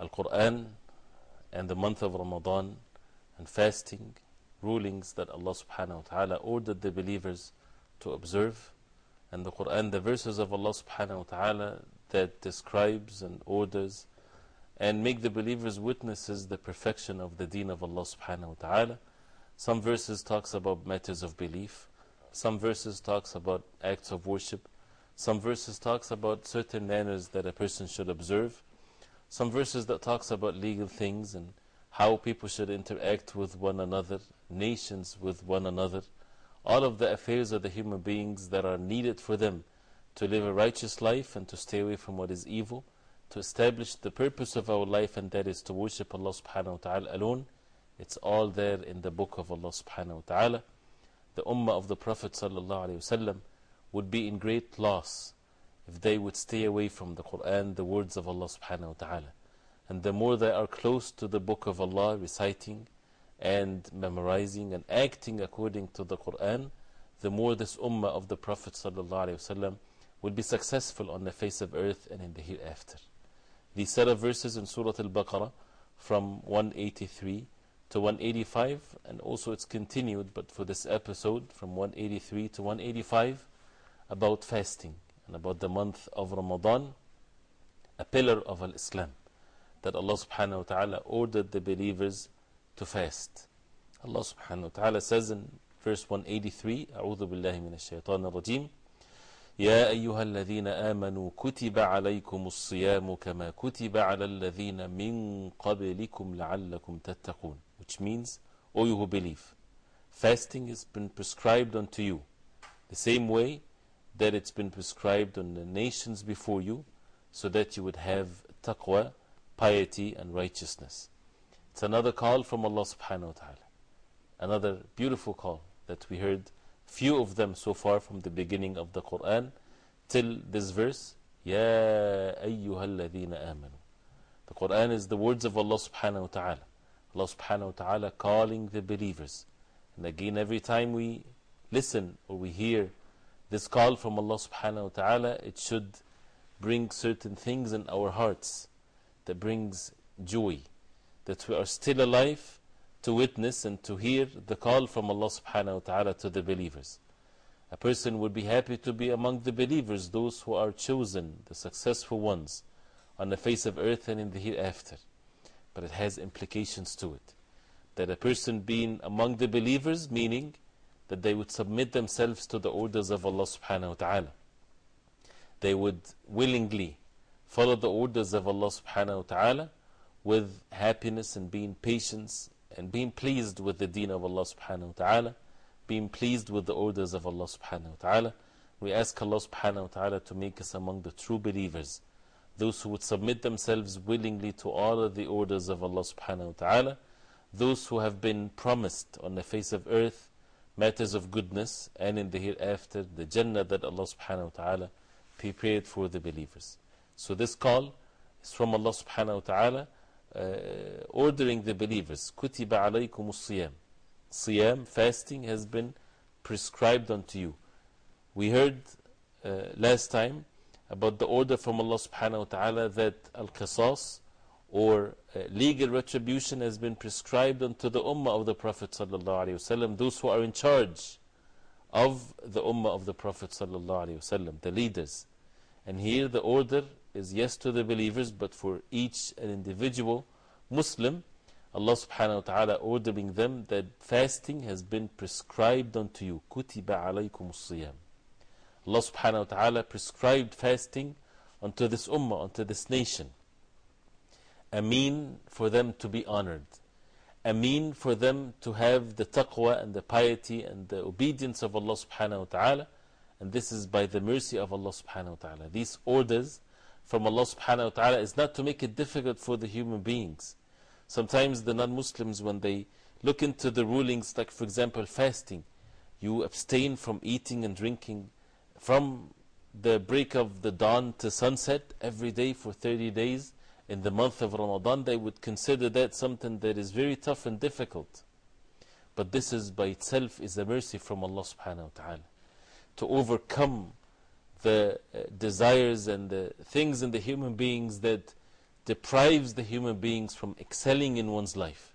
Al-Quran and the month of Ramadan and fasting rulings that Allah subhanahu wa ta'ala ordered the believers to observe. And the Quran the verses of Allah subhanahu wa ta'ala that describes and orders and make the believers witnesses the perfection of the deen of Allah subhanahu wa ta'ala. Some verses talks about matters of belief. Some verses talks about acts of worship. Some verses talks about certain manners that a person should observe some verses that talks about legal things and how people should interact with one another, nations with one another, all of the affairs of the human beings that are needed for them to live a righteous life and to stay away from what is evil, to establish the purpose of our life and that is to worship Allah subhanahu wa ta'ala alone. It's all there in the book of Allah subhanahu wa ta'ala. The ummah of the Prophet sallallahu alayhi wa would be in great loss if they would stay away from the Quran, the words of Allah subhanahu wa ta'ala. And the more they are close to the book of Allah, reciting and memorizing and acting according to the Quran, the more this ummah of the Prophet sallallahu alayhi wa will be successful on the face of earth and in the hereafter. These set of verses in Surah Al-Baqarah from 183 to 185 and also it's continued but for this episode from 183 to 185 about fasting and about the month of Ramadan, a pillar of Islam that Allah subhanahu wa ta'ala ordered the believers to fast. Allah subhanahu wa ta'ala says in verse 183, أعوذ بالله من الشيطان الرجيم يا أيها الذين آمنوا كتب عليكم الصيام كما كتب على الذين من قبلكم لعلكم تتقون which means, O you who believe, fasting has been prescribed unto you the same way that it's been prescribed on the nations before you so that you would have taqwa, piety and righteousness. It's another call from Allah subhanahu wa ta'ala. Another beautiful call that we heard few of them so far from the beginning of the Quran till this verse Ya ayyuhal amanu. The Quran is the words of Allah subhanahu wa ta'ala. Allah subhanahu wa ta'ala calling the believers. And again, every time we listen or we hear this call from Allah subhanahu wa ta'ala, it should bring certain things in our hearts that brings joy, that we are still alive to witness and to hear the call from Allah subhanahu wa ta'ala to the believers. A person would be happy to be among the believers, those who are chosen, the successful ones, on the face of earth and in the hereafter. But it has implications to it. That a person being among the believers, meaning that they would submit themselves to the orders of Allah subhanahu wa ta'ala. They would willingly follow the orders of Allah subhanahu wa ta'ala with happiness and being patient and being pleased with the deen of Allah subhanahu wa ta'ala, being pleased with the orders of Allah subhanahu wa ta'ala. We ask Allah subhanahu wa ta'ala to make us among the true believers, those who would submit themselves willingly to all of the orders of Allah subhanahu wa ta'ala, those who have been promised on the face of earth matters of goodness and in the hereafter the Jannah that Allah subhanahu wa ta'ala prepared for the believers. So this call is from Allah subhanahu wa ta'ala uh, ordering the believers كُتِبَ عَلَيْكُمُ الصِّيَامِ Siyam, fasting has been prescribed unto you. We heard uh, last time about the order from Allah subhanahu wa ta'ala that al-qisas or uh, uh, legal retribution has been prescribed unto the Ummah of the Prophet ﷺ, those who are in charge of the Ummah of the Prophet ﷺ, the leaders. And here the order is yes to the believers, but for each an individual Muslim, Allah subhanahu wa ta'ala ordering them that fasting has been prescribed unto you. Kutiba alaykum siyam. Allah subhanahu wa ta'ala prescribed fasting unto this ummah, unto this nation. A mean for them to be honored. A mean for them to have the taqwa and the piety and the obedience of Allah subhanahu wa ta'ala. And this is by the mercy of Allah subhanahu wa ta'ala. These orders from Allah subhanahu wa ta'ala is not to make it difficult for the human beings. Sometimes the non Muslims, when they look into the rulings, like for example, fasting, you abstain from eating and drinking from the break of the dawn to sunset every day for 30 days in the month of Ramadan, they would consider that something that is very tough and difficult. But this is by itself is a mercy from Allah subhanahu wa ta'ala to overcome the uh, desires and the things in the human beings that deprives the human beings from excelling in one's life.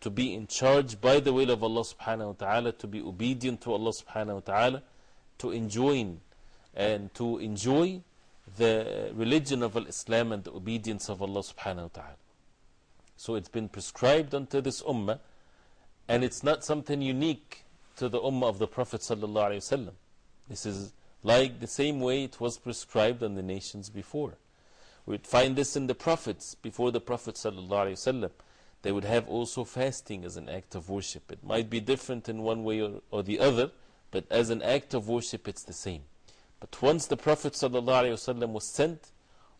To be in charge by the will of Allah subhanahu wa ta'ala, to be obedient to Allah subhanahu wa ta'ala, to enjoy and to enjoy the religion of Islam and the obedience of Allah subhanahu wa ta'ala. So it's been prescribed unto this ummah, and it's not something unique to the ummah of the Prophet sallallahu alayhi wasallam. This is like the same way it was prescribed on the nations before. We'd find this in the prophets before the Prophet ﷺ. They would have also fasting as an act of worship. It might be different in one way or, or the other, but as an act of worship, it's the same. But once the Prophet ﷺ was sent,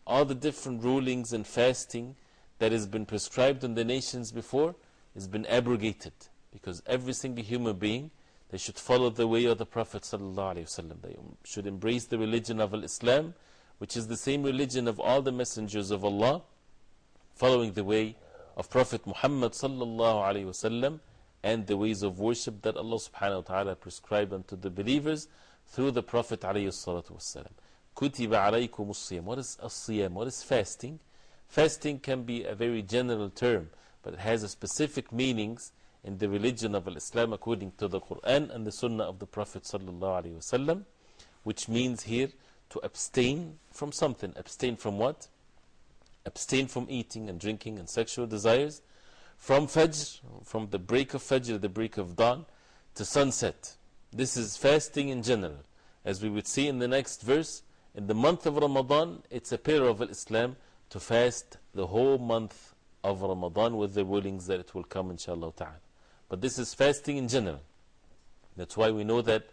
all the different rulings and fasting that has been prescribed in the nations before has been abrogated. Because every single human being, they should follow the way of the Prophet ﷺ. They should embrace the religion of Islam, which is the same religion of all the messengers of Allah, following the way of Prophet Muhammad ﷺ and the ways of worship that Allah subhanahu wa ta'ala prescribed unto the believers through the Prophet ﷺ. Kutiba alaykum. What is as-siyam? What is fasting? Fasting can be a very general term, but it has a specific meanings in the religion of Islam according to the Quran and the Sunnah of the Prophet وسلم, which means here to abstain from something. Abstain from what? Abstain from eating and drinking and sexual desires. From Fajr, from the break of Fajr, the break of dawn, to sunset. This is fasting in general. As we would see in the next verse, in the month of Ramadan, it's a pillar of Islam to fast the whole month of Ramadan with the rulings that it will come, inshallah ta'ala. But this is fasting in general. That's why we know that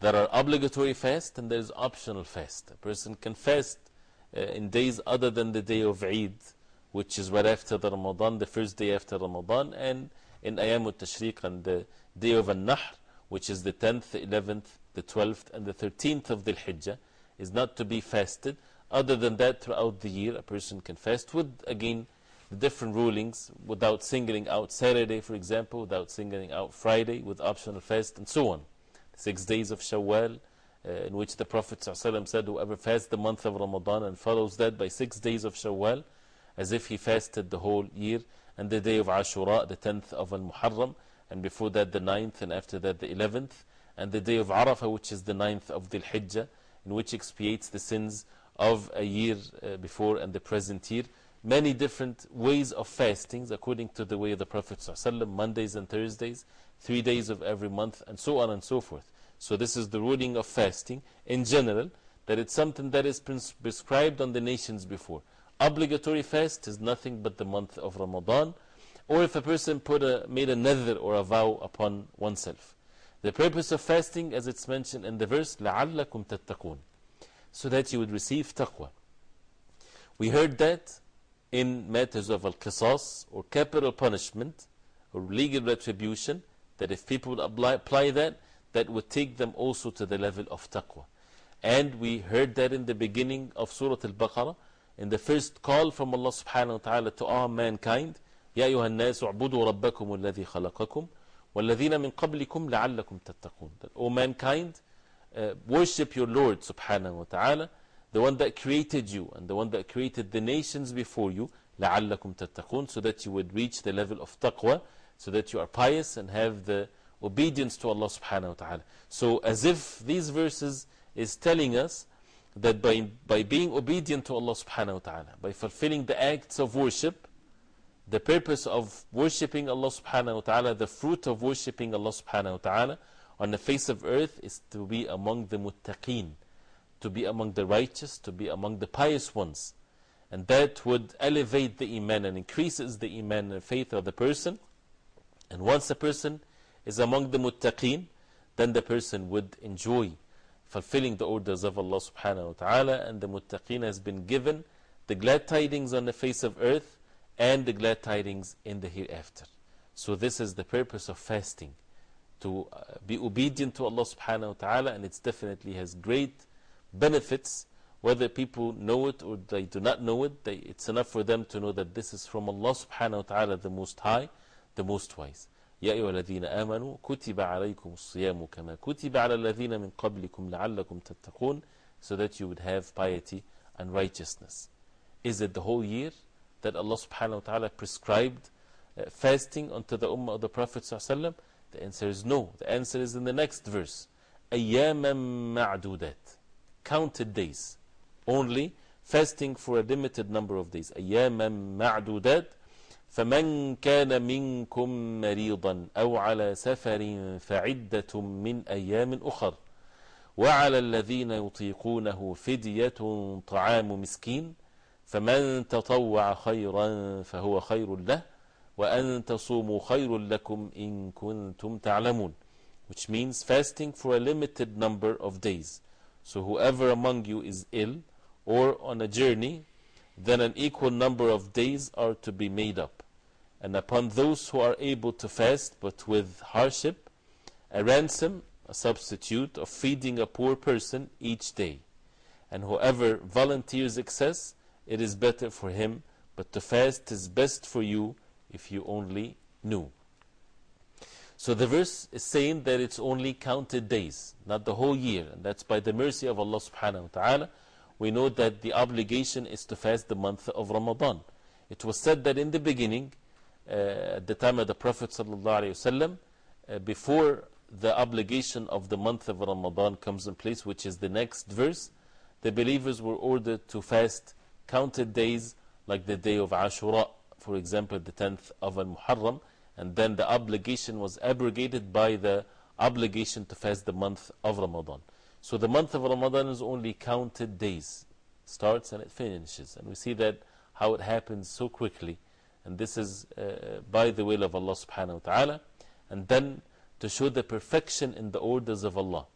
there are obligatory fast and there is optional fast. A person can fast uh, in days other than the day of Eid, which is right after the Ramadan, the first day after Ramadan, and in Ayam al-Tashriq and the day of Al-Nahr, which is the 10th, the 11th, the 12th, and the 13th of the Hijjah, is not to be fasted. Other than that, throughout the year, a person can fast with, again, the different rulings without singling out Saturday, for example, without singling out Friday, with optional fast, and so on. Six days of Shawwal, uh, in which the Prophet ﷺ said, Whoever fasts the month of Ramadan and follows that by six days of Shawwal, as if he fasted the whole year, and the day of Ashura, the 10th of Al Muharram, and before that the 9th, and after that the 11th, and the day of Arafah, which is the 9th of the Hijjah, in which expiates the sins of a year uh, before and the present year many different ways of fastings according to the way of the Prophet ﷺ, Mondays and Thursdays, three days of every month, and so on and so forth. So, this is the ruling of fasting in general, that it's something that is prescribed on the nations before. Obligatory fast is nothing but the month of Ramadan, or if a person put a, made a nadhr or a vow upon oneself. The purpose of fasting, as it's mentioned in the verse, لَعَلَّكُمْ تَتَّقُونَ So that you would receive taqwa. We heard that in matters of al-qisas or capital punishment or legal retribution that if people would apply, apply that, that would take them also to the level of taqwa. And we heard that in the beginning of Surah Al-Baqarah, in the first call from Allah subhanahu wa ta'ala to all mankind, يا أيها الناس اعبدوا ربكم الذي خلقكم والذين من قبلكم لعلكم تتقون. O mankind, uh, worship your Lord wa ta'ala the one that created you and the one that created the nations before you, لَعَلَّكُمْ تَتَّقُونَ So that you would reach the level of taqwa, so that you are pious and have the obedience to Allah subhanahu wa ta'ala. So, as if these verses is telling us that by, by being obedient to Allah subhanahu wa ta'ala, by fulfilling the acts of worship, the purpose of worshipping Allah subhanahu wa ta'ala, the fruit of worshipping Allah subhanahu wa ta'ala on the face of earth is to be among the muttaqeen, to be among the righteous, to be among the pious ones. And that would elevate the Iman and increases the Iman and faith of the person. And once a person is among the muttaqeen, then the person would enjoy fulfilling the orders of Allah subhanahu wa ta'ala. And the muttaqeen has been given the glad tidings on the face of earth and the glad tidings in the hereafter. So, this is the purpose of fasting to uh, be obedient to Allah subhanahu wa ta'ala, and it definitely has great benefits. Whether people know it or they do not know it, they, it's enough for them to know that this is from Allah subhanahu wa ta'ala, the Most High, the Most Wise. يا أيها الذين آمنوا كتب عليكم الصيام كما كتب على الذين من قبلكم لعلكم تتقون so that you would have piety and righteousness. Is it the whole year That Allah subhanahu wa ta'ala prescribed uh, fasting unto the Ummah of the Prophet sallallahu? The answer is no. The answer is in the next verse. أَيَّامًا مَعْدُودَاتٍ Counted days. Only fasting for a limited number of days. أَيَّامًا مَعْدُودَاتٍ فمن كان منكم مريضا أو على سفر فعدة من أيام أخر وعلى الذين يطيقونه فدية طعام مسكين فمن تطوع خيرا فهو خير له وأن تصوموا خير لكم إن كنتم تعلمون which means fasting for a limited number of days so whoever among you is ill or on a journey then an equal number of days are to be made up and upon those who are able to fast but with hardship a ransom a substitute of feeding a poor person each day and whoever volunteers excess it is better for him but to fast is best for you if you only knew. So the verse is saying that it's only counted days, not the whole year. And that's by the mercy of Allah subhanahu wa ta'ala. We know that the obligation is to fast the month of Ramadan. It was said that in the beginning, uh, at the time of the Prophet sallallahu alayhi wasallam, uh, before the obligation of the month of Ramadan comes in place, which is the next verse, the believers were ordered to fast counted days like the day of Ashura, for example, the 10th of Al Muharram, and then the obligation was abrogated by the obligation to fast the month of Ramadan. So the month of Ramadan is only counted days, starts and it finishes. And we see that how it happens so quickly. And this is uh, by the will of Allah subhanahu wa ta'ala. And then to show the perfection in the orders of Allah.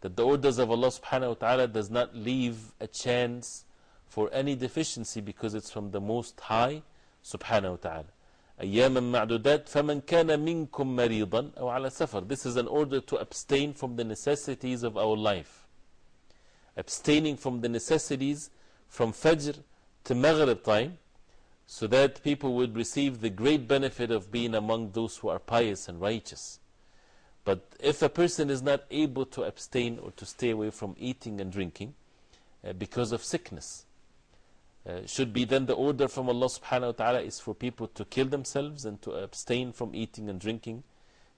That the orders of Allah subhanahu wa ta'ala does not leave a chance for any deficiency because it's from the Most High subhanahu wa ta'ala. أياما معدودات فمن كان منكم مريضا أو على سفر This is an order to abstain from the necessities of our life. Abstaining from the necessities from Fajr to Maghrib time so that people would receive the great benefit of being among those who are pious and righteous. But if a person is not able to abstain or to stay away from eating and drinking uh, because of sickness, uh, should be then the order from Allah subhanahu wa ta'ala is for people to kill themselves and to abstain from eating and drinking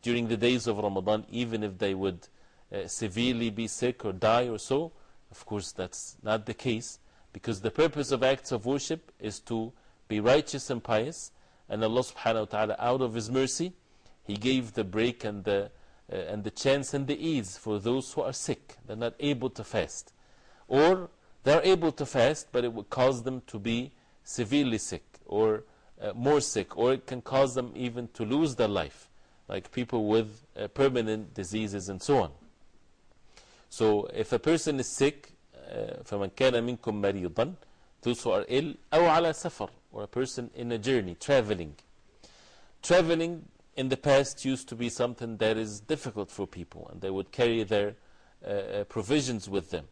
during the days of Ramadan, even if they would uh, severely be sick or die or so. Of course, that's not the case because the purpose of acts of worship is to be righteous and pious. And Allah subhanahu wa ta'ala, out of His mercy, He gave the break and the, uh, and the chance and the ease for those who are sick, they're not able to fast. Or they're able to fast, but it would cause them to be severely sick or uh, more sick, or it can cause them even to lose their life, like people with uh, permanent diseases and so on. So, if a person is sick, فَمَنْ كَانَ مِنْكُمْ مَرِيضًا Those who are ill, أو على سفر, or a person in a journey, traveling. Traveling in the past used to be something that is difficult for people, and they would carry their uh, provisions with them.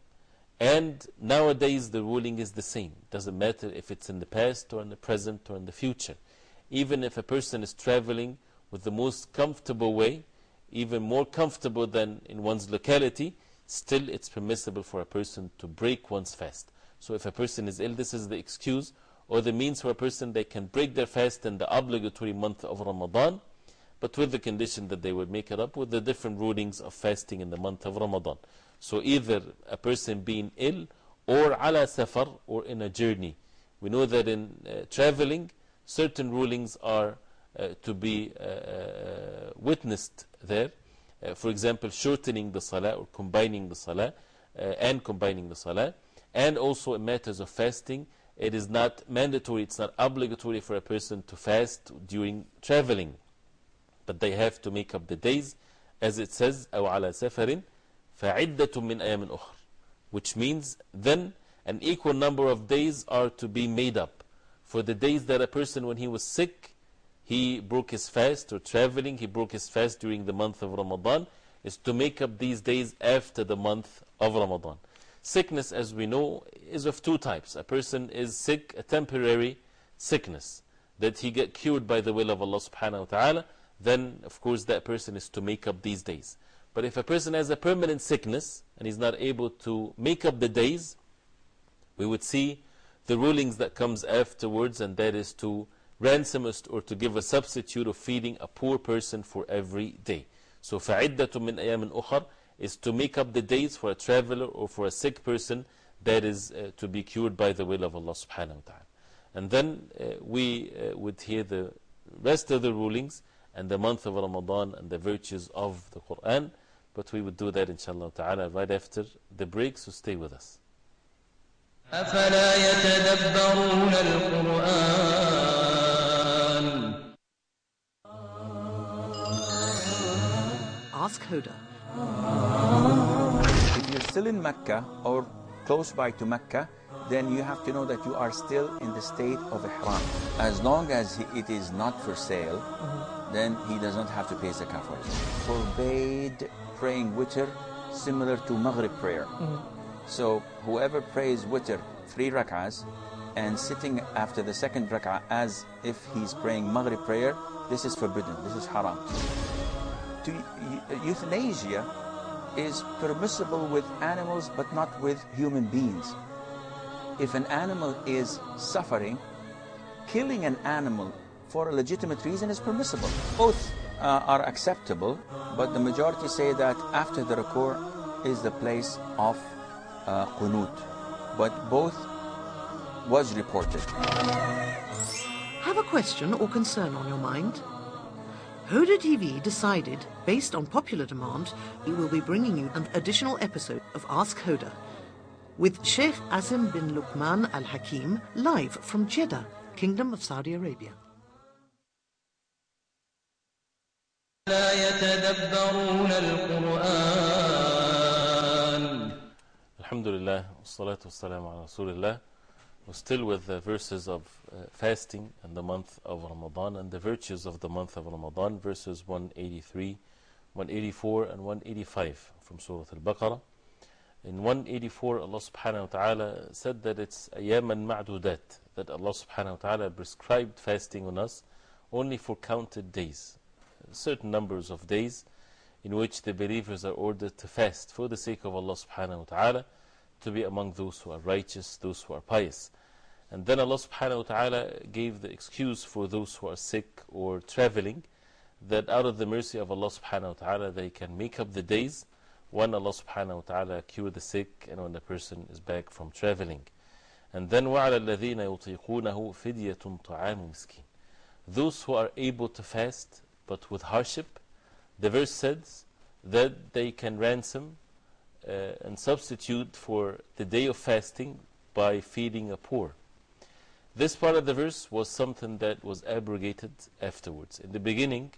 And nowadays the ruling is the same. Doesn't matter if it's in the past or in the present or in the future. Even if a person is traveling with the most comfortable way, even more comfortable than in one's locality, still it's permissible for a person to break one's fast. So if a person is ill, this is the excuse or the means for a person they can break their fast in the obligatory month of Ramadan, but with the condition that they would make it up with the different rulings of fasting in the month of Ramadan. So either a person being ill or ala safar or in a journey. We know that in uh, traveling, certain rulings are uh, to be uh, uh, witnessed there. Uh, for example, shortening the salah or combining the salah uh, and combining the salah. And also in matters of fasting, it is not mandatory, it's not obligatory for a person to fast during traveling. But they have to make up the days, as it says, أو على سفر فعدة من أيام أخر. Which means then an equal number of days are to be made up. For the days that a person, when he was sick, he broke his fast or traveling, he broke his fast during the month of Ramadan, is to make up these days after the month of Ramadan. Sickness, as we know, is of two types. A person is sick, a temporary sickness, that he get cured by the will of Allah subhanahu wa ta'ala, then of course that person is to make up these days. But if a person has a permanent sickness and he's not able to make up the days, we would see the rulings that comes afterwards, and that is to ransom us or to give a substitute of feeding a poor person for every day. So, فَعِدَّةٌ مِّنْ أَيَامٍ أُخَرٍ is to make up the days for a traveler or for a sick person that is uh, to be cured by the will of Allah subhanahu wa ta'ala. And then uh, we uh, would hear the rest of the rulings and the month of Ramadan and the virtues of the Quran. But we would do that inshaAllah ta'ala right after the break, so stay with us. Ask Huda. If you're still in Mecca or close by to Mecca, then you have to know that you are still in the state of Ihram. As long as it is not for sale, -hmm then he does not have to pay zakat for it. Forbade praying witr similar to Maghrib prayer. Mm-hmm. So whoever prays witr three rak'ahs and sitting after the second rak'ah as if he's praying Maghrib prayer, this is forbidden. This is haram. To, euthanasia is permissible with animals but not with human beings. If an animal is suffering, killing an animal for a legitimate reason is permissible. Both uh, are acceptable, but the majority say that after the ruku is the place of uh, qunut. But both was reported. Have a question or concern on your mind? Huda TV decided, based on popular demand, we will be bringing you an additional episode of Ask Huda with Sheikh Assim bin Luqman Al Hakim live from Jeddah, Kingdom of Saudi Arabia. لا يتدبرون القرآن Alhamdulillah, wassalatu wassalamu ala Rasulillah. We're still with the verses of uh, fasting and the month of Ramadan and the virtues of the month of Ramadan, verses 183, 184, and 185 from Surah Al Baqarah. In 184, Allah subhanahu wa ta'ala said that it's ayaman ma'dudat, that Allah subhanahu wa ta'ala prescribed fasting on us only for counted days, certain numbers of days in which the believers are ordered to fast for the sake of Allah subhanahu wa ta'ala, to be among those who are righteous, those who are pious. And then Allah subhanahu wa ta'ala gave the excuse for those who are sick or traveling that out of the mercy of Allah subhanahu wa ta'ala they can make up the days when Allah subhanahu wa ta'ala cure the sick and when the person is back from traveling. And then وَعَلَى الَّذِينَ يُطِيقُونَهُ فِدْيَةٌ طَعَامُ مِسْكِينٍ Those who are able to fast but with hardship, the verse says that they can ransom uh, and substitute for the day of fasting by feeding a poor. This part of the verse was something that was abrogated afterwards. In the beginning,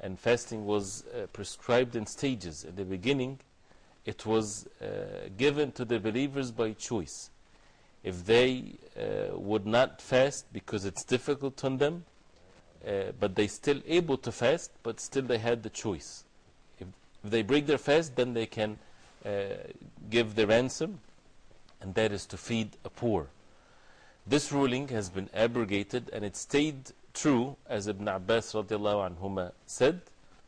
and fasting was uh, prescribed in stages. In the beginning, it was uh, given to the believers by choice. If they would not fast because it's difficult on them, uh, but they still able to fast, but still they had the choice. If, if they break their fast, then they can uh, give the ransom, and that is to feed a poor. This ruling has been abrogated and it stayed true, as Ibn Abbas anhuma said,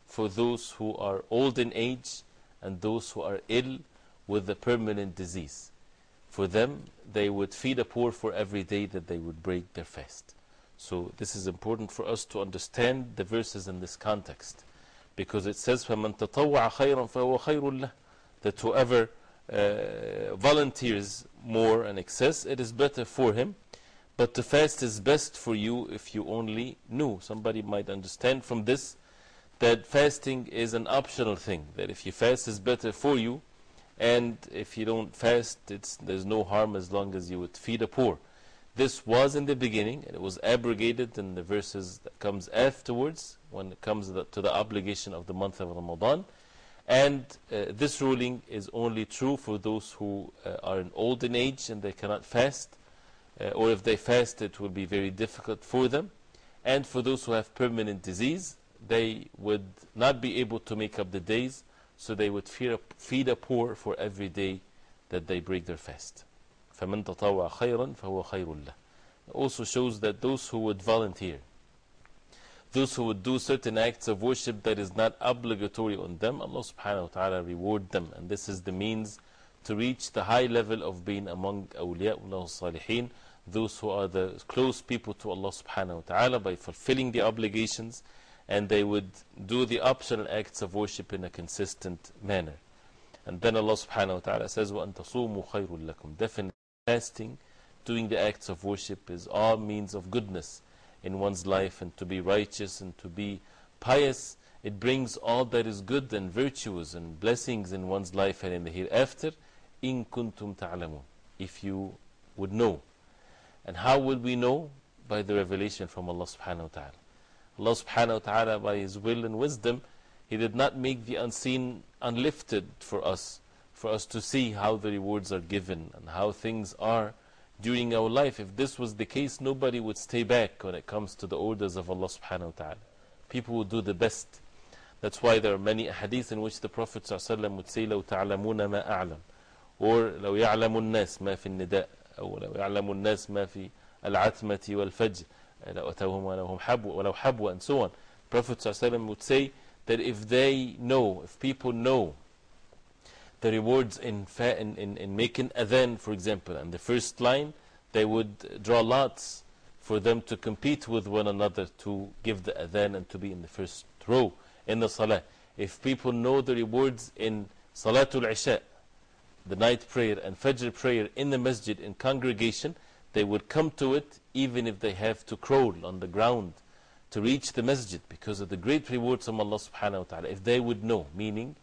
for those who are old in age and those who are ill with a permanent disease. For them, they would feed a poor for every day that they would break their fast. So, this is important for us to understand the verses in this context. Because it says, فَمَنْ تَطَوَّعَ خَيْرًا فَهُوَ خَيْرٌ لَهُ That whoever uh, volunteers more and excess, it is better for him. But to fast is best for you if you only knew. Somebody might understand from this that fasting is an optional thing, that if you fast is better for you, and if you don't fast, it's, there's no harm as long as you would feed the poor. This was in the beginning, and it was abrogated in the verses that comes afterwards when it comes to the, obligation of the month of Ramadan. And uh, this ruling is only true for those who uh, are in old in age and they cannot fast, uh, or if they fast, it will be very difficult for them. And for those who have permanent disease, they would not be able to make up the days, so they would feed feed a poor for every day that they break their fast. فَمَنْ تَطَوَّعَ خَيْرًا فَهُوَ خَيْرٌ لَهُ It also shows that those who would volunteer, those who would do certain acts of worship that is not obligatory on them, Allah subhanahu wa ta'ala reward them. And this is the means to reach the high level of being among awliyaullah salihin, those who are the close people to Allah subhanahu wa ta'ala by fulfilling the obligations and they would do the optional acts of worship in a consistent manner. And then Allah subhanahu wa ta'ala says, وَأَن تَصُومُوا خَيْرٌ لَكُمْ Definitely fasting, doing the acts of worship is all means of goodness in one's life and to be righteous and to be pious. It brings all that is good and virtuous and blessings in one's life and in the hereafter. In kuntum ta'lamun. If you would know. And how would we know? By the revelation from Allah subhanahu wa ta'ala. Allah subhanahu wa ta'ala, by His will and wisdom, He did not make the unseen unlifted for us for us to see how the rewards are given and how things are during our life. If this was the case, nobody would stay back when it comes to the orders of Allah subhanahu wa ta'ala. People would do the best. That's why there are many hadiths in which the Prophet ﷺ would say, لو تعلمون ما أعلم or لو يعلم الناس ما في النداء أو لو يعلم الناس ما في العتمة والفجر لو أتوهم ولو حبوا ولو حبوا and so on. Prophet ﷺ would say that if they know, if people know the rewards in, in, in, in making adhan, for example, and the first line, they would draw lots for them to compete with one another to give the adhan and to be in the first row in the salah. If people know the rewards in Salatul Isha, the night prayer and Fajr prayer in the masjid in congregation, they would come to it even if they have to crawl on the ground to reach the masjid because of the great rewards from Allah subhanahu wa ta'ala. If they would know, meaning,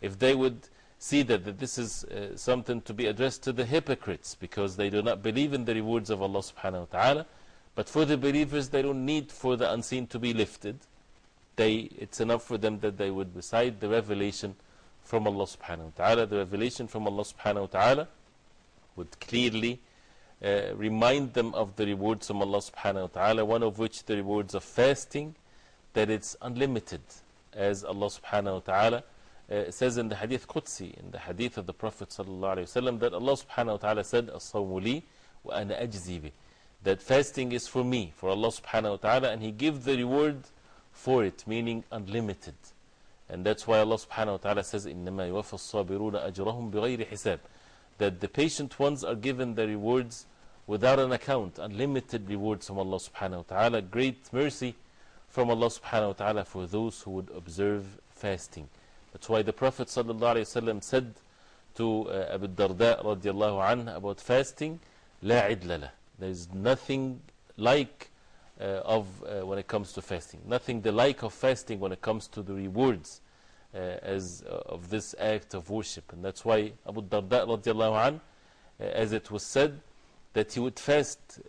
if they would see that, that this is uh, something to be addressed to the hypocrites because they do not believe in the rewards of Allah subhanahu wa ta'ala. But for the believers, they don't need for the unseen to be lifted. They, it's enough for them that they would recite the revelation from Allah subhanahu wa ta'ala. The revelation from Allah subhanahu wa ta'ala would clearly uh, remind them of the rewards from Allah subhanahu wa ta'ala, one of which the rewards of fasting, that it's unlimited, as Allah subhanahu wa ta'ala uh, says in the hadith Qudsi, in the hadith of the Prophet sallallahu alayhi wa sallam, that Allah subhanahu wa ta'ala said, As-sawmu li wa ana ajzi bih. That fasting is for me, for Allah subhanahu wa ta'ala, and He gives the reward for it, meaning unlimited. And that's why Allah subhanahu wa ta'ala says, إِنَّمَا يُوَفَّ الصَّابِرُونَ أَجْرَهُمْ بِغَيْرِ حِسَابٍ That the patient ones are given the rewards without an account, unlimited rewards from Allah subhanahu wa ta'ala, great mercy from Allah subhanahu wa ta'ala for those who would observe fasting. That's why the Prophet ﷺ said to uh, Abu Darda radiallahu anhu about fasting, لا عدل له. There is nothing like uh, of uh, when it comes to fasting. Nothing the like of fasting when it comes to the rewards uh, as, uh, of this act of worship. And that's why Abu Darda radiallahu anhu, as it was said, that he would fast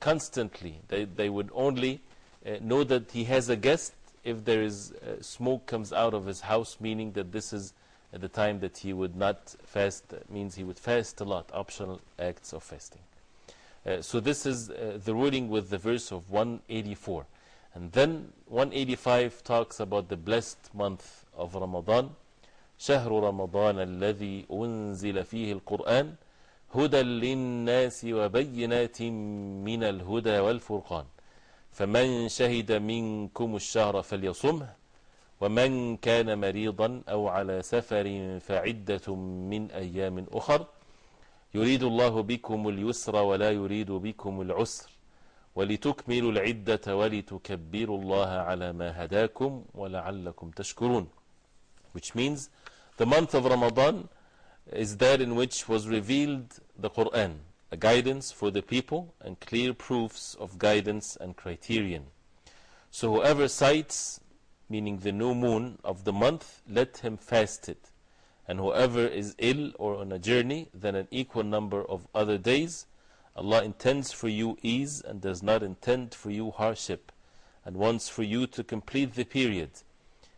constantly. They, they would only know that he has a guest if there is uh, smoke comes out of his house, meaning that this is at the time that he would not fast, that means he would fast a lot, optional acts of fasting. Uh, so this is uh, the ruling with the verse of 184. And then 185 talks about the blessed month of Ramadan. شهر رمضان الذي أنزل فيه القرآن هدى للناس وبينات من الهدى والفرقان فمن شهد منكم الشهر فليصمه ومن كان مريضا أو على سفر فعدة من أيام أخر يريد الله بكم اليسر ولا يريد بكم العسر ولتكملوا العدة ولتكبروا الله على ما هداكم ولعلكم تشكرون. Which means the month of Ramadan is that in which was revealed the Quran. Guidance for the people and clear proofs of guidance and criterion. So whoever sights, meaning the new moon of the month, let him fast it. And whoever is ill or on a journey, then an equal number of other days. Allah intends for you ease and does not intend for you hardship, and wants for you to complete the period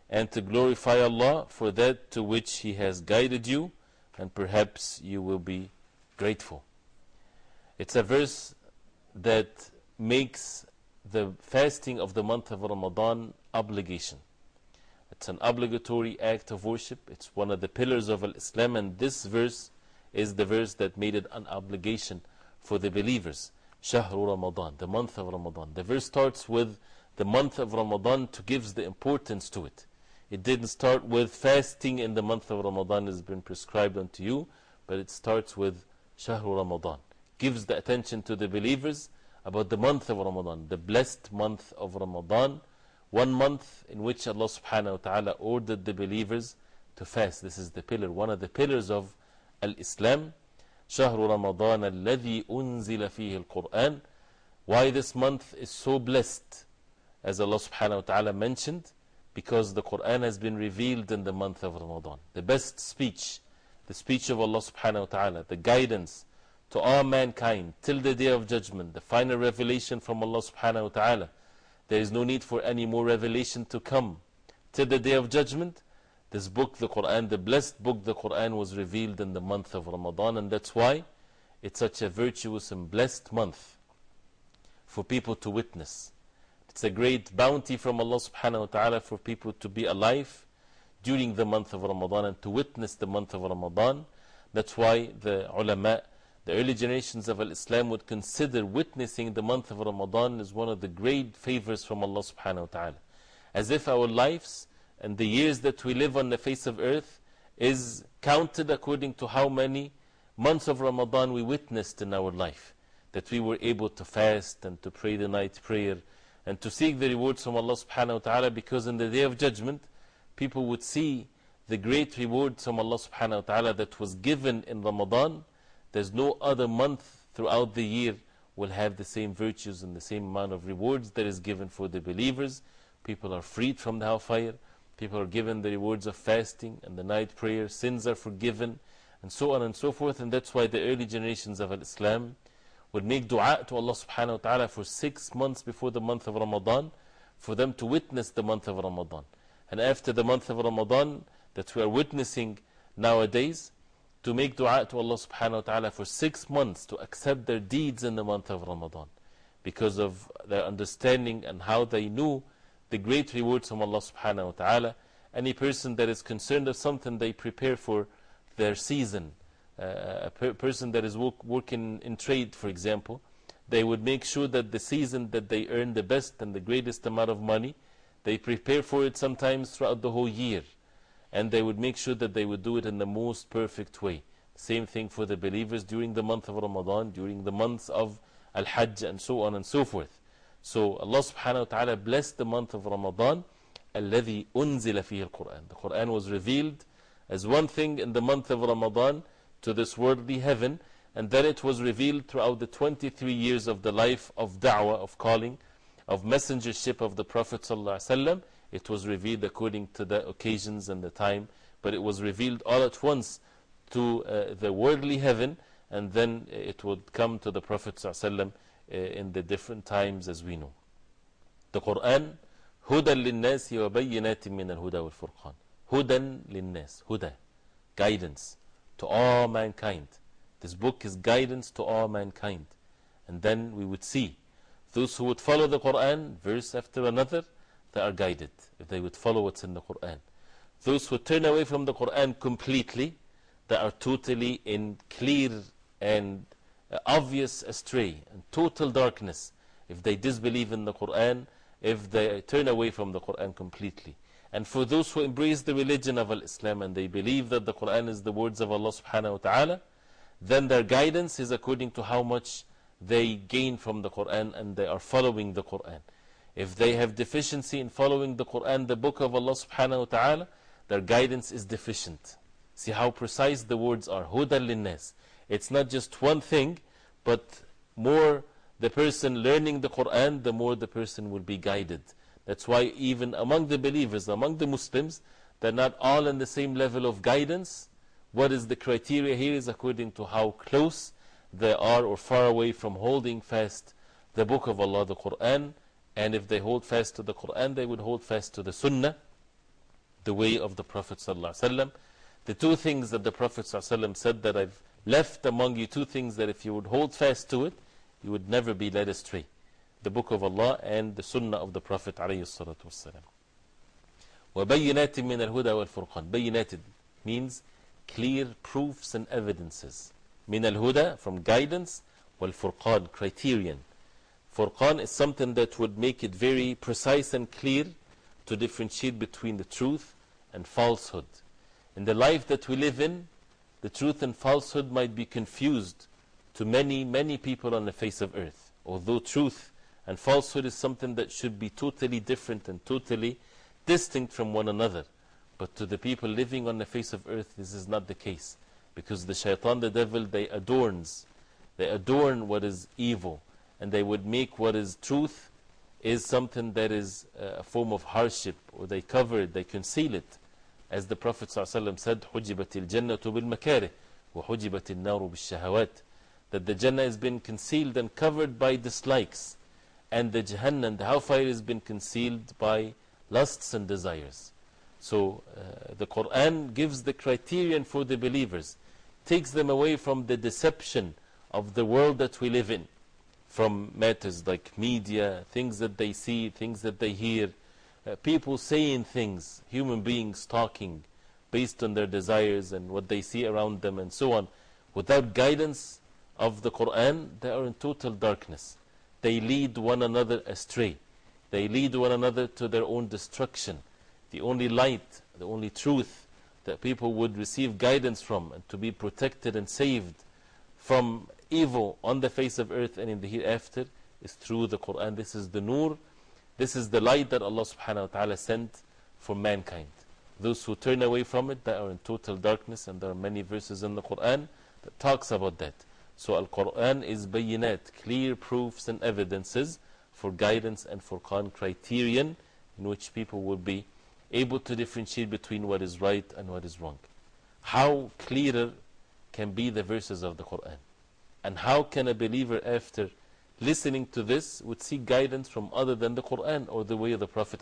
and to glorify Allah for that to which He has guided you, and perhaps you will be grateful. It's a verse that makes the fasting of the month of Ramadan obligation. It's an obligatory act of worship. It's one of the pillars of Islam, and this verse is the verse that made it an obligation for the believers. Shahru Ramadan, the month of Ramadan. The verse starts with the month of Ramadan to give the importance to it. It didn't start with fasting in the month of Ramadan has been prescribed unto you, but it starts with Shahru Ramadan Gives the attention to the believers about the month of Ramadan, the blessed month of Ramadan, one month in which Allah subhanahu wa ta'ala ordered the believers to fast. This is the pillar, one of the pillars of Al Islam. شهر رمضان الذي أنزل فيه القرآن Why this month is so blessed, as Allah subhanahu wa ta'ala mentioned, because the Quran has been revealed in the month of Ramadan. The best speech, the speech of Allah subhanahu wa ta'ala, the guidance to all mankind till the day of judgment, the final revelation from Allah subhanahu wa ta'ala. There is no need for any more revelation to come. Till the day of judgment, this book, the Quran, the blessed book, the Quran, was revealed in the month of Ramadan, and that's why it's such a virtuous and blessed month for people to witness. It's a great bounty from Allah subhanahu wa ta'ala for people to be alive during the month of Ramadan and to witness the month of Ramadan. That's why the ulama, the early generations of Islam would consider witnessing the month of Ramadan as one of the great favors from Allah subhanahu wa ta'ala. As if our lives and the years that we live on the face of earth is counted according to how many months of Ramadan we witnessed in our life. That we were able to fast and to pray the night prayer and to seek the rewards from Allah subhanahu wa ta'ala because in the day of judgment, people would see the great rewards from Allah subhanahu wa ta'ala that was given in Ramadan. There's no other month throughout the year will have the same virtues and the same amount of rewards that is given for the believers. People are freed from the hellfire. People are given the rewards of fasting and the night prayer. Sins are forgiven, and so on and so forth. And that's why the early generations of Islam would make dua to Allah subhanahu wa ta'ala for six months before the month of Ramadan for them to witness the month of Ramadan. And after the month of Ramadan that we are witnessing nowadays, to make dua to Allah subhanahu wa ta'ala for six months to accept their deeds in the month of Ramadan because of their understanding and how they knew the great rewards from Allah subhanahu wa ta'ala. Any person that is concerned of something, they prepare for their season. Uh, a per person that is work working in trade, for example, they would make sure that the season that they earn the best and the greatest amount of money, they prepare for it sometimes throughout the whole year And they would make sure that they would do it in the most perfect way. Same thing for the believers during the month of Ramadan, during the months of Al Hajj, and so on and so forth. So Allah subhanahu wa ta'ala blessed the month of Ramadan. الذي أنزل فيه القرآن. The Quran was revealed as one thing in the month of Ramadan to this worldly heaven, and then it was revealed throughout the 23 years of the life of da'wah, of calling, of messengership of the Prophet. ﷺ. It was revealed according to the occasions and the time, but it was revealed all at once to uh, the worldly heaven, and then it would come to the Prophet ﷺ uh, in the different times as we know. The Quran, هدى للناس وبينات من الهدى والفرقان. هدى للناس, هدى, guidance to all mankind. This book is guidance to all mankind. And then we would see those who would follow the Quran, verse after another, they are guided if they would follow what's in the Quran. Those who turn away from the Quran completely, they are totally in clear and uh, obvious astray and total darkness if they disbelieve in the Quran, if they turn away from the Quran completely. And for those who embrace the religion of Islam and they believe that the Quran is the words of Allah subhanahu wa ta'ala, then their guidance is according to how much they gain from the Quran and they are following the Quran. If they have deficiency in following the Quran, the book of Allah subhanahu wa ta'ala, their guidance is deficient. See how precise the words are. Huda linnas. It's not just one thing, But more the person learning the Quran, the more the person will be guided. That's why, even among the believers, among the Muslims, they're not all in the same level of guidance. What is the criteria here is according to how close they are or far away from holding fast the Book of Allah, the Quran. And if they hold fast to the Quran, they would hold fast to the Sunnah, the way of the Prophet. ﷺ. The two things that the Prophet ﷺ said that I've left among you, two things that if you would hold fast to it, you would never be led astray the Book of Allah and the Sunnah of the Prophet. ﷺ. وَبَيِّنَاتٍ مِّنَ الْهُدَى وَالْفُرْقَانِ Bayyinated means clear proofs and evidences. من الهدى from guidance, والفرقان criterion. Furqan is something that would make it very precise and clear to differentiate between the truth and falsehood. In the life that we live in, the truth and falsehood might be confused to many, many people on the face of earth. Although truth and falsehood is something that should be totally different and totally distinct from one another. But to the people living on the face of earth, this is not the case. Because the shaitan, the devil, they adorns. They adorn what is evil And they would make what is truth is something that is a form of hardship. Or they cover it, they conceal it. As the Prophet ﷺ said, حُجِبَتِ الْجَنَّةُ بِالْمَكَارِهِ وَحُجِبَتِ النَّارُ بِالشَّهَوَاتِ That the Jannah has been concealed and covered by dislikes. And the Jahannam, the hellfire, has been concealed by lusts and desires. So uh, the Quran gives the criterion for the believers, takes them away from the deception of the world that we live in, from matters like media, things that they see, things that they hear, uh, people saying things, human beings talking based on their desires and what they see around them and so on. Without guidance of the Quran, they are in total darkness. They lead one another astray. They lead one another to their own destruction. The only light, the only truth that people would receive guidance from and to be protected and saved from evil on the face of earth and in the hereafter is through the Quran. This is the nur. This is the light that Allah subhanahu wa ta'ala sent for mankind. Those who turn away from it, they are in total darkness, and there are many verses in the Quran that talks about that. So Al Quran is bayinat, clear proofs and evidences for guidance and for criterion in which people will be able to differentiate between what is right and what is wrong. How clearer can be the verses of the Quran? And how can a believer, after listening to this, would seek guidance from other than the Quran or the way of the Prophet?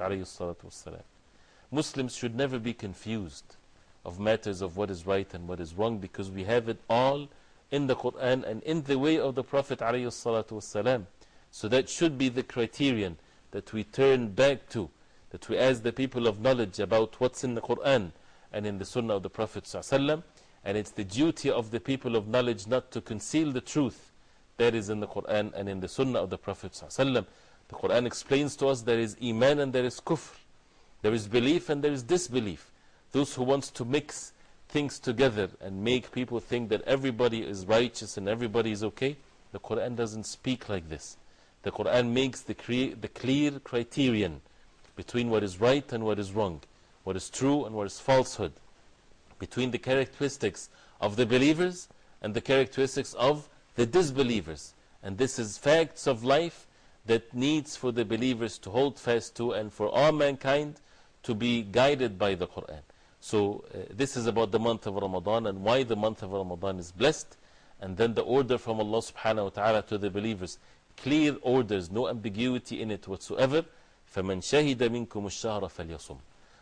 Muslims should never be confused of matters of what is right and what is wrong because we have it all in the Quran and in the way of the Prophet. So that should be the criterion that we turn back to, that we ask the people of knowledge about what's in the Quran and in the Sunnah of the Prophet. And it's the duty of the people of knowledge not to conceal the truth that is in the Quran and in the Sunnah of the Prophet. ﷺ. The Quran explains to us there is Iman and there is Kufr. There is belief and there is disbelief. Those who wants to mix things together and make people think that everybody is righteous and everybody is okay, the Quran doesn't speak like this. The Quran makes the, the clear criterion between what is right and what is wrong, what is true and what is falsehood, between the characteristics of the believers and the characteristics of the disbelievers. And this is facts of life that needs for the believers to hold fast to and for all mankind to be guided by the Quran. So, uh, this is about the month of Ramadan and why the month of Ramadan is blessed. And then the order from Allah subhanahu wa ta'ala to the believers clear orders, no ambiguity in it whatsoever. فَمَنْ شَهِدَ مِنْكُمُ الشَّهْرَ فَلْيَصُمْ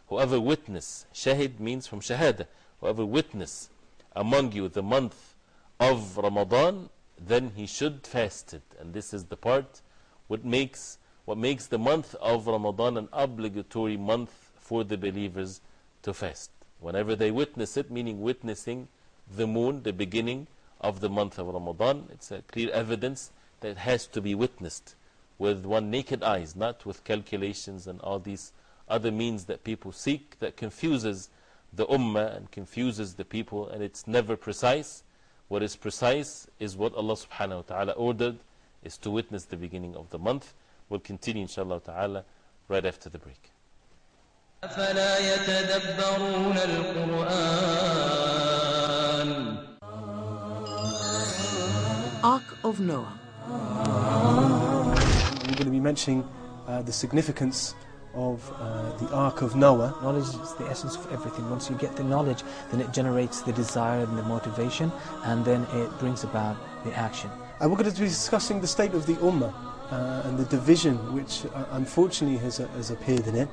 Whoever witness, shahid means from shahada, whoever witness among you the month of Ramadan, then he should fast it. And this is the part what makes, what makes the month of Ramadan an obligatory month for the believers to fast. Whenever they witness it, meaning witnessing the moon, the beginning of the month of Ramadan, it's a clear evidence that it has to be witnessed with one naked eyes, not with calculations and all these other means that people seek that confuses the ummah and confuses the people, and it's never precise. What is precise is what Allah subhanahu wa ta'ala ordered is to witness the beginning of the month. We'll continue inshallah ta'ala right after the break. أفلا يتدبرون القرآن Ark of Noah. We're going to be mentioning uh, the significance of uh, the Ark of Noah. Knowledge is the essence of everything. Once you get the knowledge, then it generates the desire and the motivation, and then it brings about the action. And we're going to be discussing the state of the Ummah uh, and the division which uh, unfortunately has, uh, has appeared in it,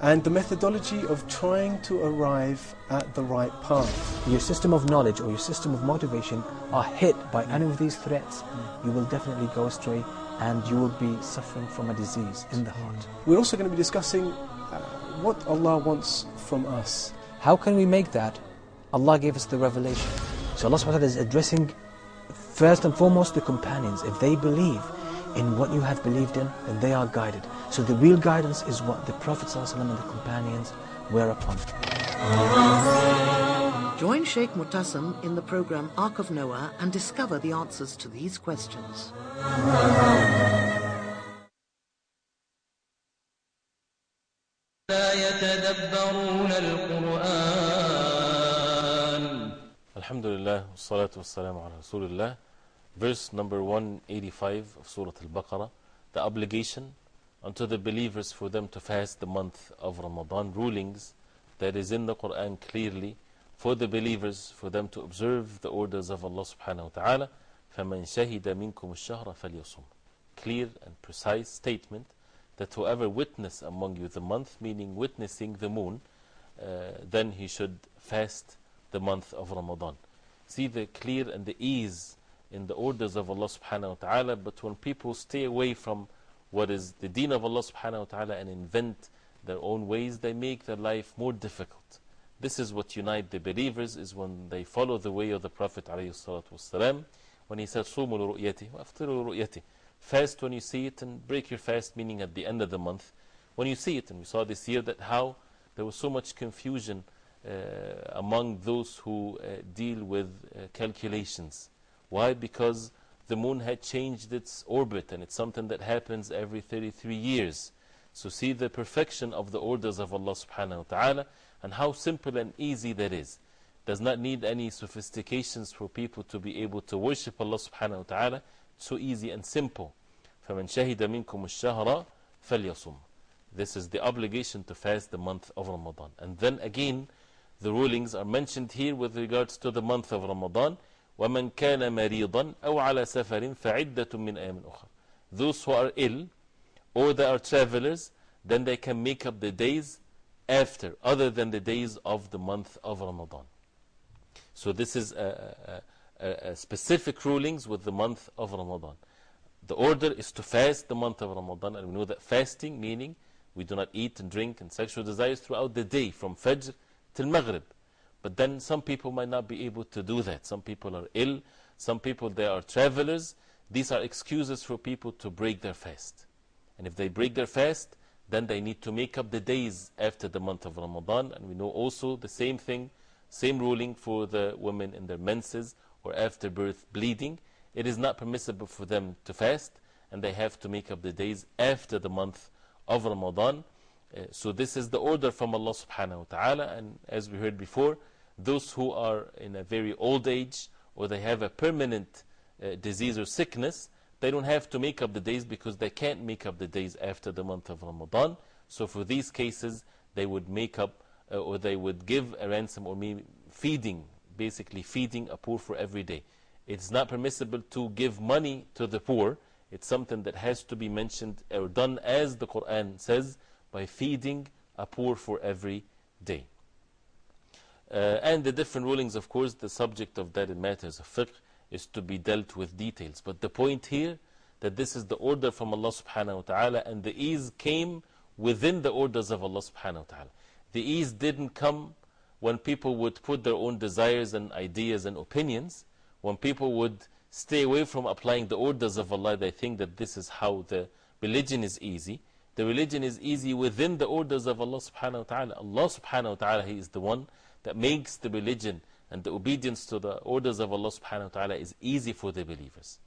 and the methodology of trying to arrive at the right path. Your system of knowledge or your system of motivation are hit by any of these threats, you will definitely go astray and you will be suffering from a disease in the heart. We're also going to be discussing uh, what Allah wants from us. How can we make that? Allah gave us the revelation. So Allah subhanahu wa ta'ala is addressing first and foremost the companions. If they believe in what you have believed in, then they are guided. So the real guidance is what the Prophet ﷺ and the companions were upon. Join Sheikh Mutasim in the program Ark of Noah and discover the answers to these questions. Alhamdulillah, salatu wassalamu ala Rasulullah. Verse number 185 of Surah Al Baqarah the obligation unto the believers for them to fast the month of Ramadan, rulings that is in the Quran clearly for the believers for them to observe the orders of Allah subhanahu wa ta'ala. فَمَنْ شَهِدَ مِنْكُمُ الشَّهْرَ فَلْيَصُمْ Clear and precise statement that whoever witness among you the month, meaning witnessing the moon, uh, then he should fast the month of Ramadan. See the clear and the ease in the orders of Allah subhanahu wa ta'ala, but when people stay away from what is the deen of Allah subhanahu wa ta'ala and invent their own ways, they make their life more difficult. This is what unite the believers, is when they follow the way of the Prophet alayhi salatu wasalam, when he said, صُومُوا لرؤيته وَأَفْطِرُوا لرؤيته Fast when you see it and break your fast, meaning at the end of the month. When you see it, and we saw this year that how there was so much confusion uh, among those who uh, deal with uh, calculations. Why? Because the moon had changed its orbit, and it's something that happens every 33 years. So, see the perfection of the orders of Allah subhanahu wa ta'ala and how simple and easy that is. Does not need any sophistications for people to be able to worship Allah subhanahu wa ta'ala. So easy and simple. فَمَنْ شَهِدَ مِنْكُمُ الشَّهْرَ فَلْيَصُمْ This is the obligation to fast the month of Ramadan. And then again, the rulings are mentioned here with regards to the month of Ramadan. وَمَنْ كَانَ مَرِيضًا أَوْ عَلَى سَفَرٍ فَعِدَّةٌ مِنْ أَيَامٍ أُخرى Those who are ill or they are travelers, then they can make up the days after, other than the days of the month of Ramadan. So this is a, a, a, specific rulings with the month of Ramadan. The order is to fast the month of Ramadan, and we know that fasting meaning we do not eat and drink and sexual desires throughout the day from Fajr till Maghrib. But then some people might not be able to do that. Some people are ill, some people they are travelers. These are excuses for people to break their fast. And if they break their fast, then they need to make up the days after the month of Ramadan. And we know also the same thing, same ruling for the women in their menses or after birth bleeding. It is not permissible for them to fast, and they have to make up the days after the month of Ramadan. Uh, so, this is the order from Allah subhanahu wa ta'ala. And as we heard before, those who are in a very old age or they have a permanent uh, disease or sickness, they don't have to make up the days because they can't make up the days after the month of Ramadan. So, for these cases, they would make up uh, or they would give a ransom or maybe feeding, basically feeding a poor for every day. It's not permissible to give money to the poor. It's something that has to be mentioned or done as the Quran says by feeding a poor for every day. Uh, and the different rulings, of course, the subject of that in matters of fiqh is to be dealt with details. But the point here that this is the order from Allah subhanahu wa ta'ala and the ease came within the orders of Allah subhanahu wa ta'ala. The ease didn't come when people would put their own desires and ideas and opinions. When people would stay away from applying the orders of Allah, they think that this is how the religion is easy. The religion is easy within the orders of Allah subhanahu wa ta'ala. Allah subhanahu wa ta'ala, He is the one that makes the religion and the obedience to the orders of Allah subhanahu wa ta'ala is easy for the believers.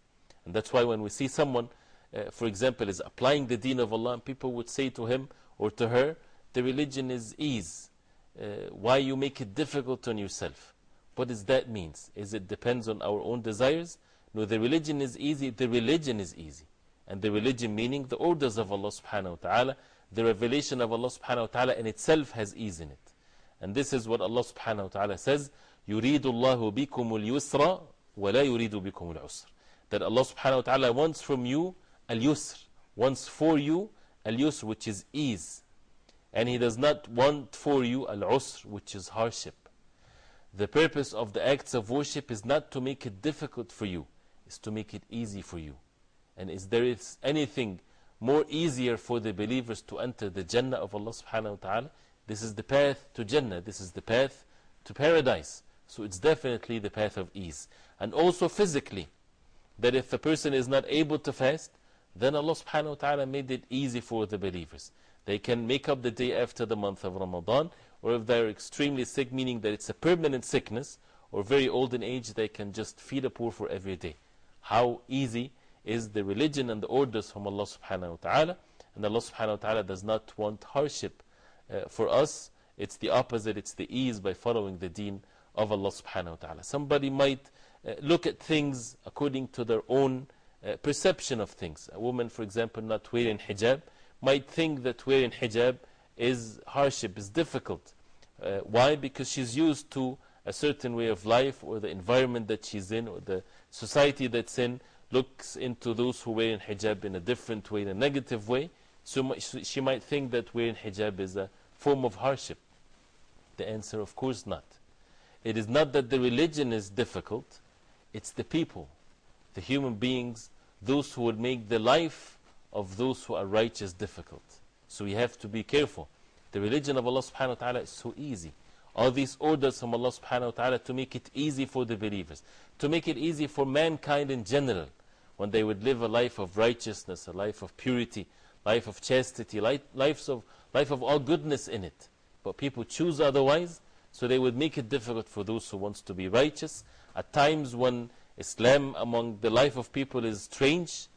And that's why when we see someone, uh, for example, is applying the deen of Allah, people would say to him or to her, the religion is ease. Uh, why you make it difficult on yourself? What does that mean? Is it depends on our own desires? No, the religion is easy. The religion is easy. And the religion meaning the orders of Allah subhanahu wa ta'ala, the revelation of Allah subhanahu wa ta'ala in itself has ease in it. And this is what Allah subhanahu wa ta'ala says, يُرِيدُ اللَّهُ بِكُمُ الْيُسْرَ وَلَا يُرِيدُ بِكُمُ الْعُسْرَ That Allah subhanahu wa ta'ala wants from you al-yusr, wants for you al-yusr, which is ease. And He does not want for you al-usr, which is hardship. The purpose of the acts of worship is not to make it difficult for you, is to make it easy for you. And is there is anything more easier for the believers to enter the Jannah of Allah subhanahu wa ta'ala? This is the path to Jannah, this is the path to paradise. So it's definitely the path of ease. And also physically, that if a person is not able to fast, then Allah subhanahu wa ta'ala made it easy for the believers. They can make up the day after the month of Ramadan, or if they're extremely sick, meaning that it's a permanent sickness, or very old in age, they can just feed the poor for every day. How easy is the religion and the orders from Allah subhanahu wa ta'ala. And Allah subhanahu wa ta'ala does not want hardship uh, for us. It's the opposite, it's the ease by following the deen of Allah subhanahu wa ta'ala. Somebody might uh, look at things according to their own uh, perception of things. A woman, for example, not wearing hijab, might think that wearing hijab is hardship, is difficult. Uh, why? Because she's used to a certain way of life, or the environment that she's in, or the society that's in, looks into those who wear hijab in a different way, in a negative way. So she might think that wearing hijab is a form of hardship. The answer, of course, not. It is not that the religion is difficult, it's the people, the human beings, those who would make the life of those who are righteous difficult. So we have to be careful. The religion of Allah subhanahu wa ta'ala is so easy. All these orders from Allah subhanahu wa ta'ala to make it easy for the believers, to make it easy for mankind in general, when they would live a life of righteousness, a life of purity, life of chastity, life, lives of, life of all goodness in it. But people choose otherwise, so they would make it difficult for those who want to be righteous. At times when Islam among the life of people is strange,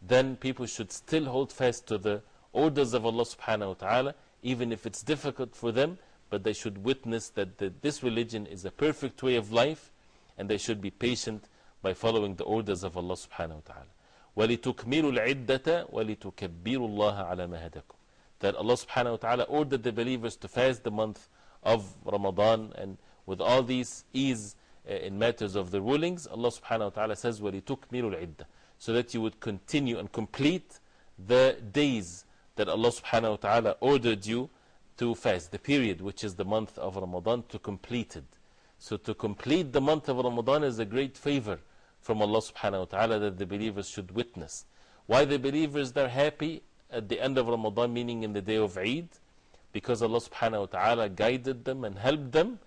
then people should still hold fast to the orders of Allah subhanahu wa ta'ala, even if it's difficult for them, but they should witness that the, this religion is a perfect way of life, and they should be patient by following the orders of Allah subhanahu wa ta'ala. وَلِتُكْمِلُوا الْعِدَّةَ وَلِتُكَبِّرُوا اللَّهَ عَلَى مَا هَدَكُمْ That Allah subhanahu wa ta'ala ordered the believers to fast the month of Ramadan and with all these ease uh, in matters of the rulings, Allah subhanahu wa ta'ala says, وَلِتُكْمِلُوا الْعِدَّةَ So that you would continue and complete the days that Allah subhanahu wa ta'ala ordered you to fast, the period which is the month of Ramadan to complete it. So to complete the month of Ramadan is a great favor from Allah subhanahu wa ta'ala that the believers should witness. Why the believers they're happy at the end of Ramadan, meaning in the day of Eid? Because Allah subhanahu wa ta'ala guided them and helped them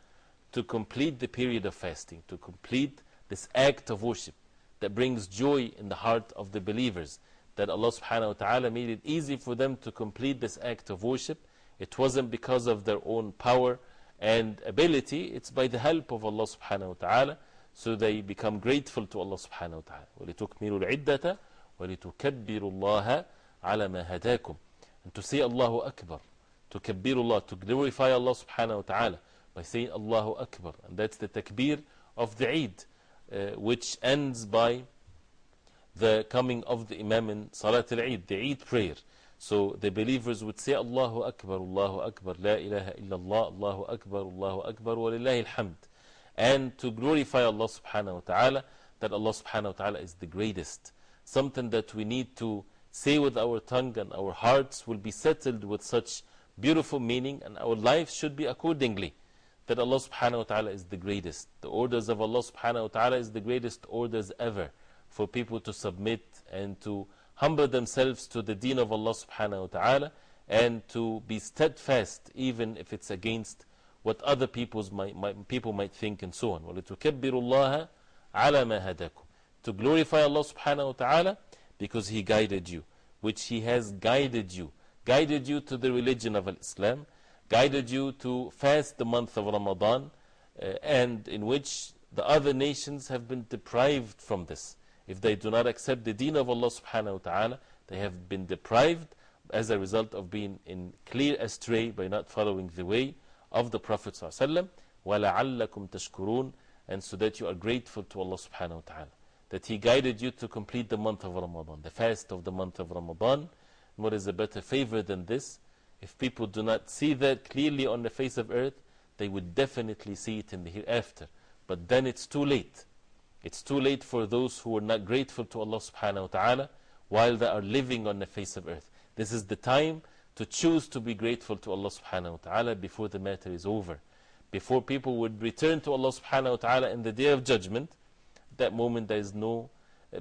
to complete the period of fasting, to complete this act of worship that brings joy in the heart of the believers. That Allah subhanahu wa ta'ala made it easy for them to complete this act of worship. It wasn't because of their own power and ability, it's by the help of Allah subhanahu wa ta'ala. So they become grateful to Allah subhanahu wa ta'ala. وَلِتُكْمِلُوا الْعِدَّةَ وَلِتُكَبِّرُوا اللَّهَ عَلَى مَا هَدَاكُمْ And to say Allahu Akbar, to kabbir to glorify Allah subhanahu wa ta'ala by saying Allahu Akbar. And that's the takbir of the Eid, uh, which ends by the coming of the Imam in Salat al-Eid, the Eid prayer. So the believers would say Allahu Akbar, Allahu Akbar, La ilaha illallah, Allahu Akbar, Allahu Akbar, wa lillahi alhamd. And to glorify Allah subhanahu wa ta'ala, that Allah subhanahu wa ta'ala is the greatest. Something that we need to say with our tongue and our hearts will be settled with such beautiful meaning, and our lives should be accordingly. That Allah subhanahu wa ta'ala is the greatest. The orders of Allah subhanahu wa ta'ala is the greatest orders ever for people to submit and to humble themselves to the deen of Allah subhanahu wa ta'ala and to be steadfast even if it's against what other people's might, might, people might think and so on. وَلِتُكَبِّرُوا اللَّهَ عَلَى مَا هَدَكُمْ To glorify Allah subhanahu wa ta'ala because He guided you, which He has guided you. guided you to the religion of Islam, guided you to fast the month of Ramadan, uh, and in which the other nations have been deprived from this. If they do not accept the deen of Allah subhanahu wa ta'ala, they have been deprived as a result of being in clear astray by not following the way of the Prophet sallallahu alayhi wa tashkurun and so that you are grateful to Allah subhanahu wa ta'ala that He guided you to complete the month of Ramadan, the fast of the month of Ramadan, what is a better favor than this? If people do not see that clearly on the face of earth, they would definitely see it in the hereafter. But then it's too late. It's too late for those who are not grateful to Allah subhanahu wa ta'ala while they are living on the face of earth. This is the time to choose to be grateful to Allah subhanahu wa ta'ala before the matter is over. Before people would return to Allah subhanahu wa ta'ala in the day of judgment, At that moment there is no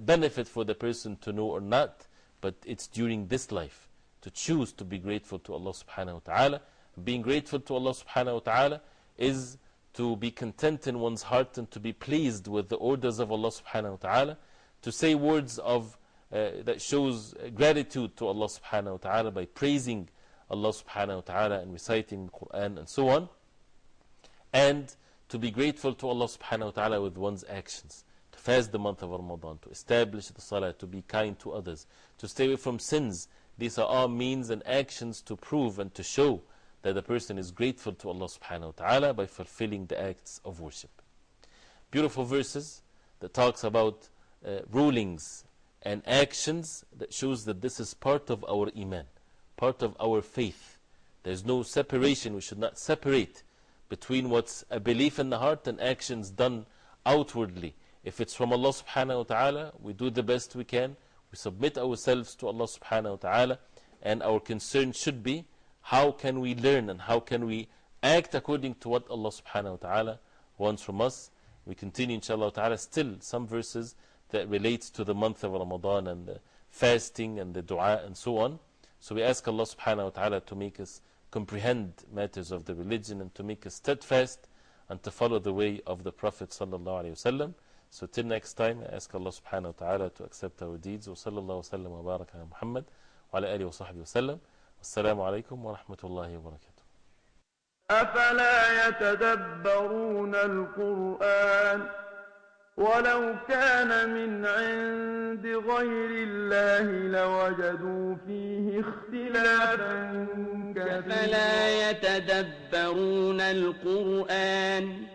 benefit for the person to know or not, but it's during this life to choose to be grateful to Allah subhanahu wa ta'ala. Being grateful to Allah subhanahu wa ta'ala is to be content in one's heart and to be pleased with the orders of Allah subhanahu wa ta'ala, to say words of, uh, that shows gratitude to Allah subhanahu wa ta'ala by praising Allah subhanahu wa ta'ala and reciting the Quran and so on, and to be grateful to Allah subhanahu wa ta'ala with one's actions. Fast the month of Ramadan, to establish the salah, to be kind to others, to stay away from sins. These are all means and actions to prove and to show that the person is grateful to Allah subhanahu wa ta'ala by fulfilling the acts of worship. Beautiful verses that talks about uh, rulings and actions that shows that this is part of our iman, part of our faith. There's no separation, we should not separate between what's a belief in the heart and actions done outwardly. If it's from Allah subhanahu wa ta'ala, we do the best we can, we submit ourselves to Allah subhanahu wa ta'ala, and our concern should be how can we learn and how can we act according to what Allah subhanahu wa ta'ala wants from us. We continue inshallah ta'ala still some verses that relates to the month of Ramadan and the fasting and the dua and so on. So we ask Allah subhanahu wa ta'ala to make us comprehend matters of the religion and to make us steadfast and to follow the way of the Prophet sallallahu alayhi wa So till next time, I ask Allah subhanahu wa ta'ala to accept our deeds. Wa sallallahu wa sallam wa baraka ala Muhammad wa ala alihi wa sahbihi wa sallam. السلام عليكم ورحمة الله وبركاته أفلا يتدبرون القرآن ولو كان من عند غير الله لوجدوا فيه اختلافا كثيرا أفلا يتدبرون القرآن